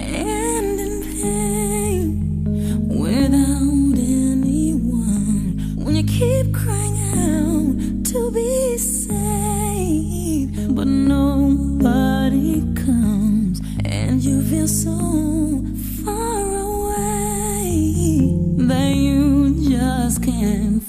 and in pain without anyone. When you keep crying out to be saved, but nobody comes, and you feel so far away that you just can't.